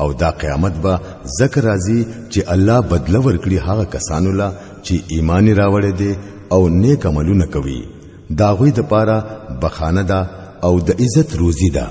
او دا قیامت به ذکر راځي چې الله بدله ورکړي هغه کسانو لا چې ایمان راوړې دي او نیک عملونه کوي دا غوي د پاره بخانه ده او د عزت روزي ده